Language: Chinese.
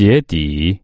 鞋底。